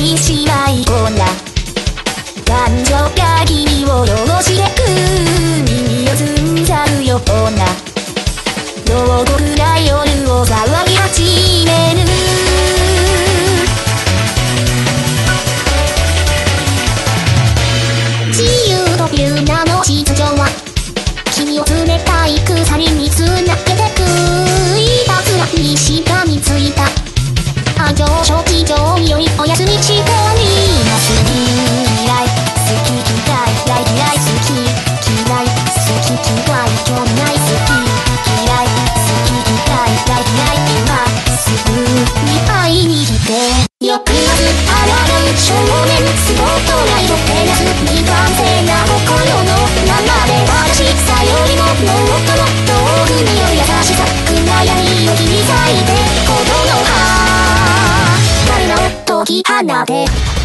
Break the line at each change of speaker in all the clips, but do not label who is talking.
りしないこんなが君を汚してく。耳をすんざるような。牢獄な夜を騒ぎ始める。自由という名の秩序は君を冷たい鎖に繋げてく。いたずらにしたよりもともっと大海を優しさ暗闇を切り裂いてこの歯誰の解き放て。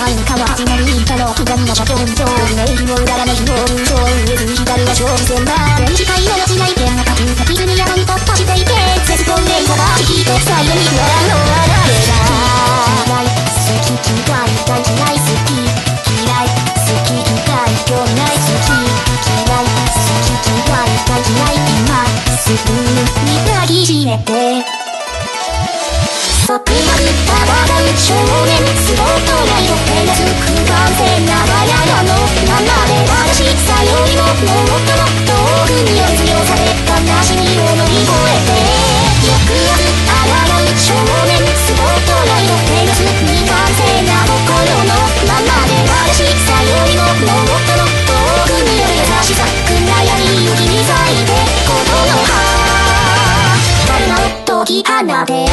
サインから始まりたの左の社長に超名義の裏金非能優勝上ず左は勝利戦だ電磁界の落ちない剣が立つ先にやに突破していけ絶コンレイザー引きと最後に笑のあれだ嫌い好き嫌い大嫌い好き嫌い好き嫌い興味ない好き嫌い好き嫌い大嫌い今すぐに抱きしめてなで